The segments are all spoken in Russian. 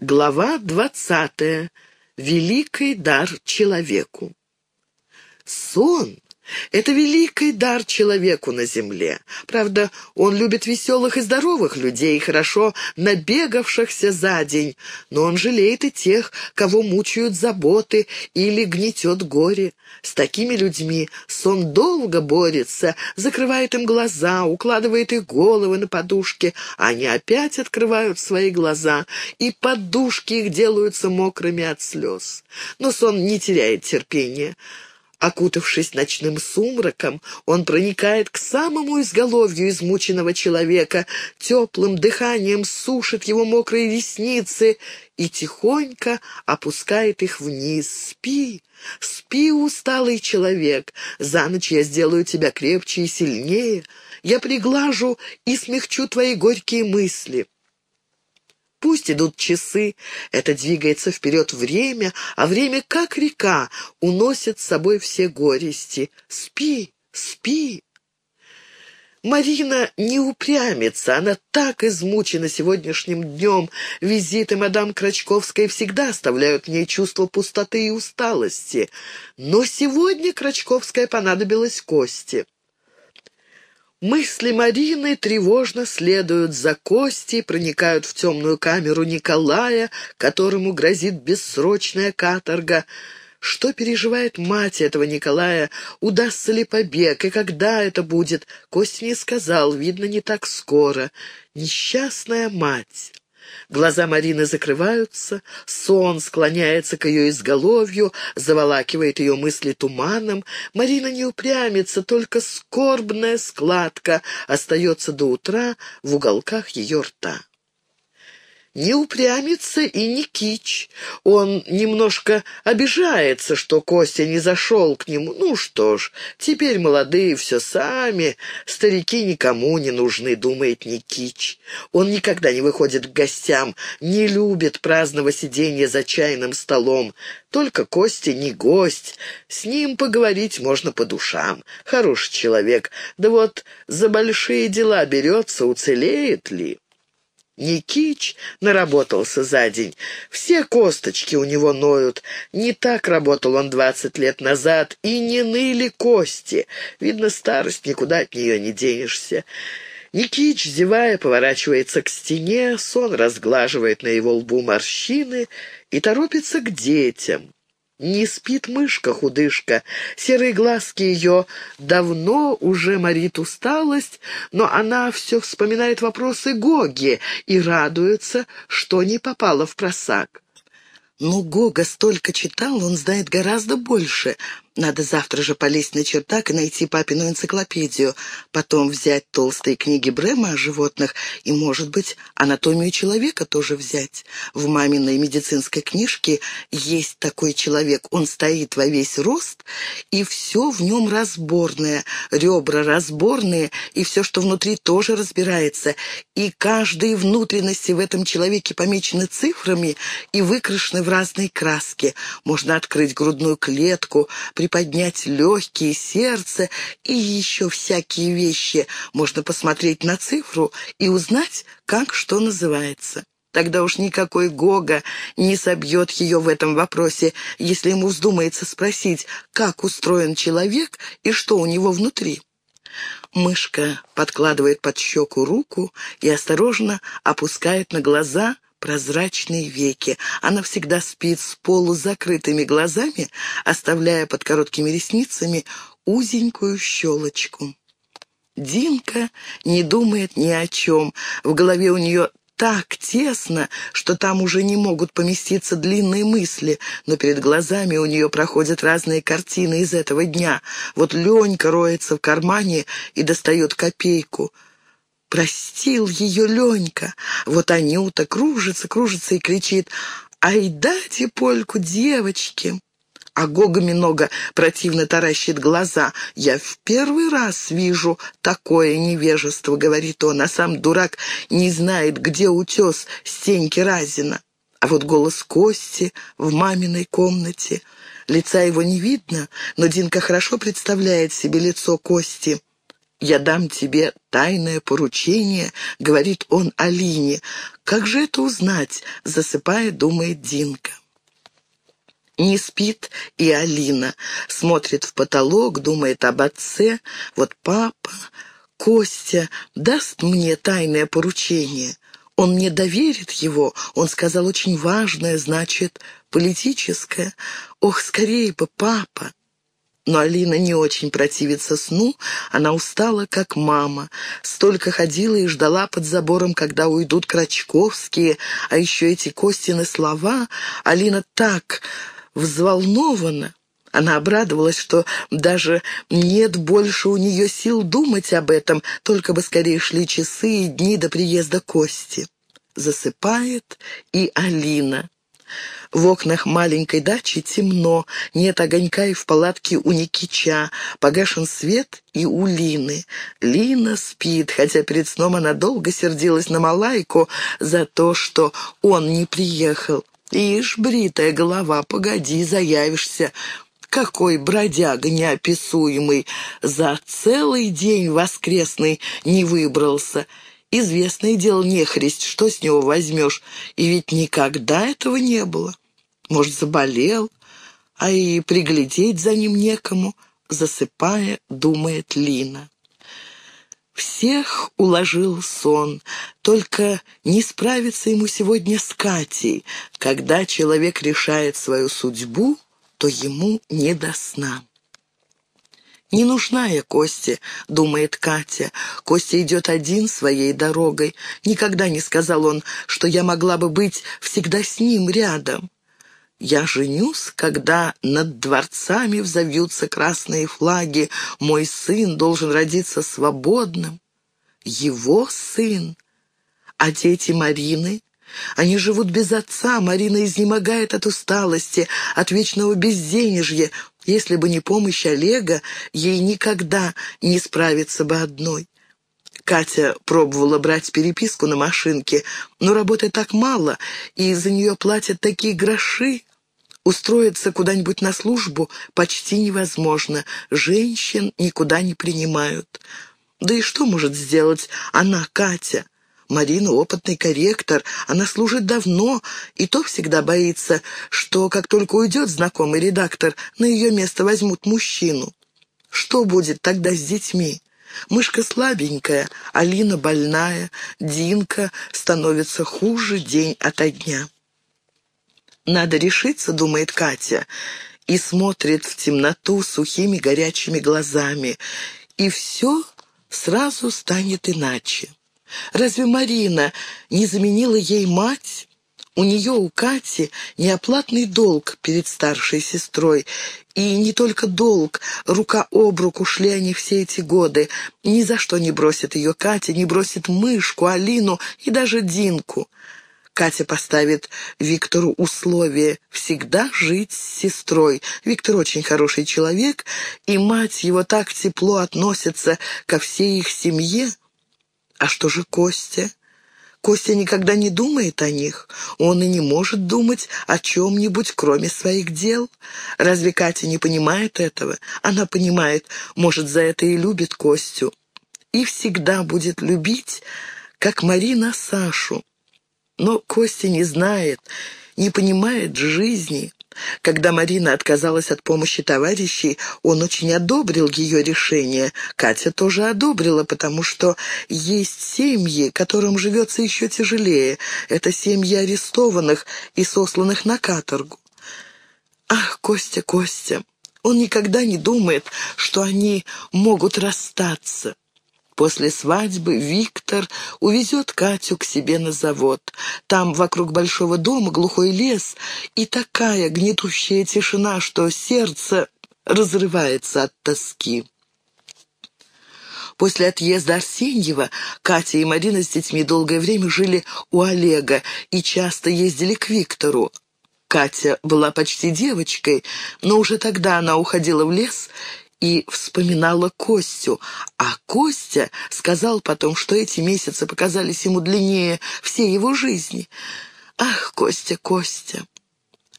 Глава двадцатая. Великий дар человеку. Сон это великий дар человеку на земле. Правда, он любит веселых и здоровых людей, хорошо набегавшихся за день, но он жалеет и тех, кого мучают заботы или гнетет горе. С такими людьми сон долго борется, закрывает им глаза, укладывает их головы на подушки, они опять открывают свои глаза, и подушки их делаются мокрыми от слез. Но сон не теряет терпения. Окутавшись ночным сумраком, он проникает к самому изголовью измученного человека, теплым дыханием сушит его мокрые ресницы и тихонько опускает их вниз. «Спи, спи, усталый человек, за ночь я сделаю тебя крепче и сильнее, я приглажу и смягчу твои горькие мысли». Пусть идут часы, это двигается вперед время, а время, как река, уносит с собой все горести. Спи, спи. Марина не упрямится, она так измучена сегодняшним днем. Визиты мадам Крачковской всегда оставляют в ней чувство пустоты и усталости. Но сегодня Крачковская понадобилась Косте. Мысли Марины тревожно следуют за Костей, проникают в темную камеру Николая, которому грозит бессрочная каторга. Что переживает мать этого Николая? Удастся ли побег? И когда это будет? Костя не сказал, видно, не так скоро. Несчастная мать. Глаза Марины закрываются, сон склоняется к ее изголовью, заволакивает ее мысли туманом. Марина не упрямится, только скорбная складка остается до утра в уголках ее рта не упрямится и не кич. Он немножко обижается, что Костя не зашел к нему. Ну что ж, теперь молодые все сами, старики никому не нужны, думает Никич. Он никогда не выходит к гостям, не любит праздного сидения за чайным столом. Только Костя не гость, с ним поговорить можно по душам. Хороший человек, да вот за большие дела берется, уцелеет ли? Никич наработался за день. Все косточки у него ноют. Не так работал он двадцать лет назад, и не ныли кости. Видно, старость, никуда от нее не денешься. Никич, зевая, поворачивается к стене, сон разглаживает на его лбу морщины и торопится к детям. Не спит мышка-худышка, серые глазки ее давно уже морит усталость, но она все вспоминает вопросы Гоги и радуется, что не попала в просак. Ну, Гога столько читал, он знает гораздо больше. Надо завтра же полезть на чердак и найти папину энциклопедию, потом взять толстые книги Брема о животных и, может быть, анатомию человека тоже взять. В маминой медицинской книжке есть такой человек, он стоит во весь рост, и все в нем разборное, ребра разборные, и все, что внутри, тоже разбирается, и каждые внутренности в этом человеке помечены цифрами и выкрашены в разные краски. Можно открыть грудную клетку, при приподнять легкие, сердце и еще всякие вещи. Можно посмотреть на цифру и узнать, как что называется. Тогда уж никакой Гога не собьет ее в этом вопросе, если ему вздумается спросить, как устроен человек и что у него внутри. Мышка подкладывает под щеку руку и осторожно опускает на глаза прозрачные веки. Она всегда спит с полузакрытыми глазами, оставляя под короткими ресницами узенькую щелочку. Динка не думает ни о чем. В голове у нее так тесно, что там уже не могут поместиться длинные мысли, но перед глазами у нее проходят разные картины из этого дня. Вот Ленька роется в кармане и достает копейку — Простил ее Ленька. Вот Анюта кружится, кружится и кричит «Ай, дайте польку, девочки!» А Гога Минога противно таращит глаза. «Я в первый раз вижу такое невежество», — говорит он, а сам дурак не знает, где утес Стеньки Разина. А вот голос Кости в маминой комнате. Лица его не видно, но Динка хорошо представляет себе лицо Кости. «Я дам тебе тайное поручение», — говорит он Алине. «Как же это узнать?» — засыпая, думает Динка. Не спит и Алина. Смотрит в потолок, думает об отце. Вот папа, Костя даст мне тайное поручение. Он мне доверит его. Он сказал очень важное, значит, политическое. Ох, скорее бы, папа. Но Алина не очень противится сну, она устала, как мама. Столько ходила и ждала под забором, когда уйдут Крачковские, а еще эти Костины слова. Алина так взволнована. Она обрадовалась, что даже нет больше у нее сил думать об этом, только бы скорее шли часы и дни до приезда Кости. Засыпает и Алина. В окнах маленькой дачи темно, нет огонька и в палатке у Никича, погашен свет и у Лины. Лина спит, хотя перед сном она долго сердилась на Малайку за то, что он не приехал. «Ишь, бритая голова, погоди, заявишься». Какой бродяга неописуемый! За целый день воскресный не выбрался. Известное дело нехрист, что с него возьмешь? И ведь никогда этого не было. Может, заболел, а и приглядеть за ним некому, засыпая, думает Лина. Всех уложил сон, только не справиться ему сегодня с Катей. Когда человек решает свою судьбу, то ему не до сна. «Не нужна я Косте», — думает Катя. «Костя идет один своей дорогой. Никогда не сказал он, что я могла бы быть всегда с ним рядом. Я женюсь, когда над дворцами взовьются красные флаги. Мой сын должен родиться свободным. Его сын. А дети Марины они живут без отца, Марина изнемогает от усталости, от вечного безденежья. Если бы не помощь Олега, ей никогда не справиться бы одной. Катя пробовала брать переписку на машинке, но работы так мало, и за нее платят такие гроши. Устроиться куда-нибудь на службу почти невозможно. Женщин никуда не принимают. Да и что может сделать она, Катя? Марина опытный корректор, она служит давно, и то всегда боится, что как только уйдет знакомый редактор, на ее место возьмут мужчину. Что будет тогда с детьми? Мышка слабенькая, Алина больная, Динка становится хуже день ото дня. «Надо решиться», — думает Катя, и смотрит в темноту сухими горячими глазами, и все сразу станет иначе. Разве Марина не заменила ей мать? У нее, у Кати, неоплатный долг перед старшей сестрой. И не только долг, рука об руку шли они все эти годы. Ни за что не бросит ее Катя, не бросит Мышку, Алину и даже Динку. Катя поставит Виктору условие всегда жить с сестрой. Виктор очень хороший человек, и мать его так тепло относится ко всей их семье. А что же Костя? Костя никогда не думает о них. Он и не может думать о чем-нибудь, кроме своих дел. Разве Катя не понимает этого? Она понимает, может, за это и любит Костю. И всегда будет любить, как Марина Сашу. Но Костя не знает, не понимает жизни. Когда Марина отказалась от помощи товарищей, он очень одобрил ее решение. Катя тоже одобрила, потому что есть семьи, которым живется еще тяжелее. Это семьи арестованных и сосланных на каторгу. Ах, Костя, Костя, он никогда не думает, что они могут расстаться. После свадьбы Виктор увезет Катю к себе на завод. Там вокруг большого дома глухой лес и такая гнетущая тишина, что сердце разрывается от тоски. После отъезда Арсеньева Катя и Марина с детьми долгое время жили у Олега и часто ездили к Виктору. Катя была почти девочкой, но уже тогда она уходила в лес и вспоминала Костю, а Костя сказал потом, что эти месяцы показались ему длиннее всей его жизни. «Ах, Костя, Костя!»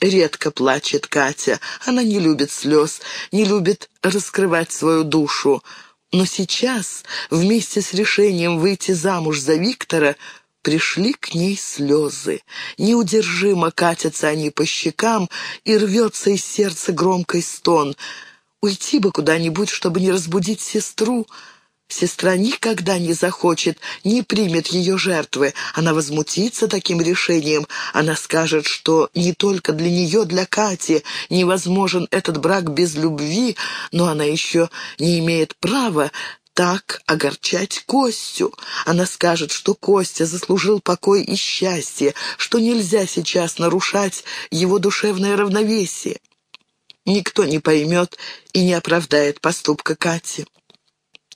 Редко плачет Катя, она не любит слез, не любит раскрывать свою душу, Но сейчас, вместе с решением выйти замуж за Виктора, пришли к ней слезы. Неудержимо катятся они по щекам, и рвется из сердца громкий стон. Уйти бы куда-нибудь, чтобы не разбудить сестру. Сестра никогда не захочет, не примет ее жертвы. Она возмутится таким решением. Она скажет, что не только для нее, для Кати невозможен этот брак без любви, но она еще не имеет права так огорчать Костю. Она скажет, что Костя заслужил покой и счастье, что нельзя сейчас нарушать его душевное равновесие. Никто не поймет и не оправдает поступка Кати.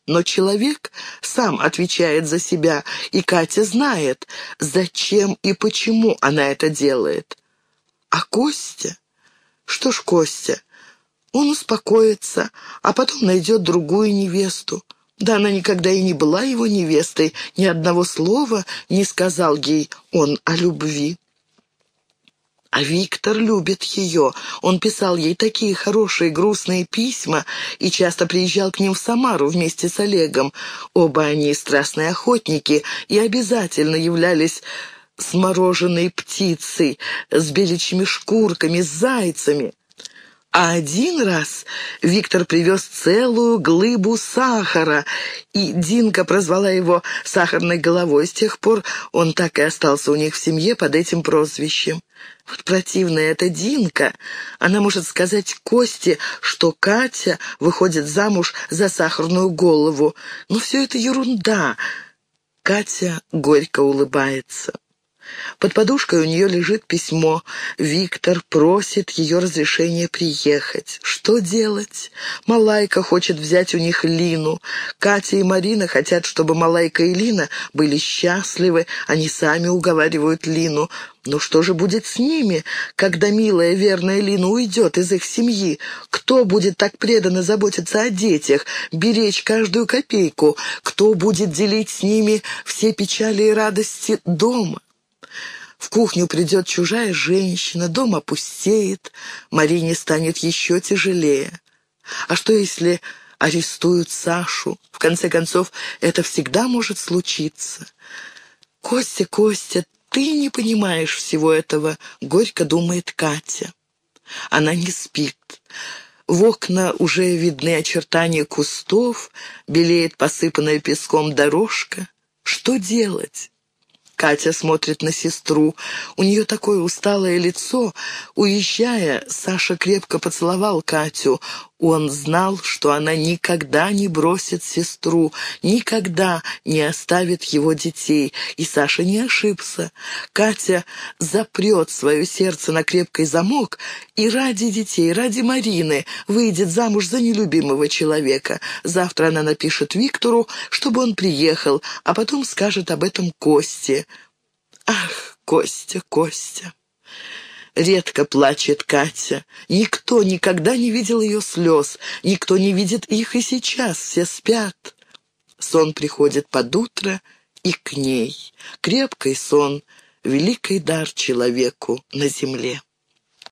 Но человек сам отвечает за себя, и Катя знает, зачем и почему она это делает. А Костя? Что ж Костя? Он успокоится, а потом найдет другую невесту. Да она никогда и не была его невестой, ни одного слова не сказал ей он о любви. А Виктор любит ее. Он писал ей такие хорошие грустные письма и часто приезжал к ним в Самару вместе с Олегом. Оба они страстные охотники и обязательно являлись с мороженой птицей, с беличьими шкурками, с зайцами. А один раз Виктор привез целую глыбу сахара, и Динка прозвала его «сахарной головой». С тех пор он так и остался у них в семье под этим прозвищем. Вот противная эта Динка. Она может сказать Косте, что Катя выходит замуж за сахарную голову. Но все это ерунда. Катя горько улыбается. Под подушкой у нее лежит письмо. Виктор просит ее разрешения приехать. Что делать? Малайка хочет взять у них Лину. Катя и Марина хотят, чтобы Малайка и Лина были счастливы. Они сами уговаривают Лину. Но что же будет с ними, когда милая, верная Лина уйдет из их семьи? Кто будет так преданно заботиться о детях, беречь каждую копейку? Кто будет делить с ними все печали и радости дома? В кухню придет чужая женщина, дом опустеет, Марине станет еще тяжелее. А что, если арестуют Сашу? В конце концов, это всегда может случиться. «Костя, Костя, ты не понимаешь всего этого», — горько думает Катя. Она не спит. В окна уже видны очертания кустов, белеет посыпанная песком дорожка. Что делать? Катя смотрит на сестру. У нее такое усталое лицо. Уезжая, Саша крепко поцеловал Катю. Он знал, что она никогда не бросит сестру, никогда не оставит его детей. И Саша не ошибся. Катя запрет свое сердце на крепкий замок и ради детей, ради Марины выйдет замуж за нелюбимого человека. Завтра она напишет Виктору, чтобы он приехал, а потом скажет об этом Косте. Ах, Костя, Костя! Редко плачет Катя. Никто никогда не видел ее слез. Никто не видит их и сейчас. Все спят. Сон приходит под утро и к ней. Крепкий сон — великий дар человеку на земле.